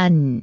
안.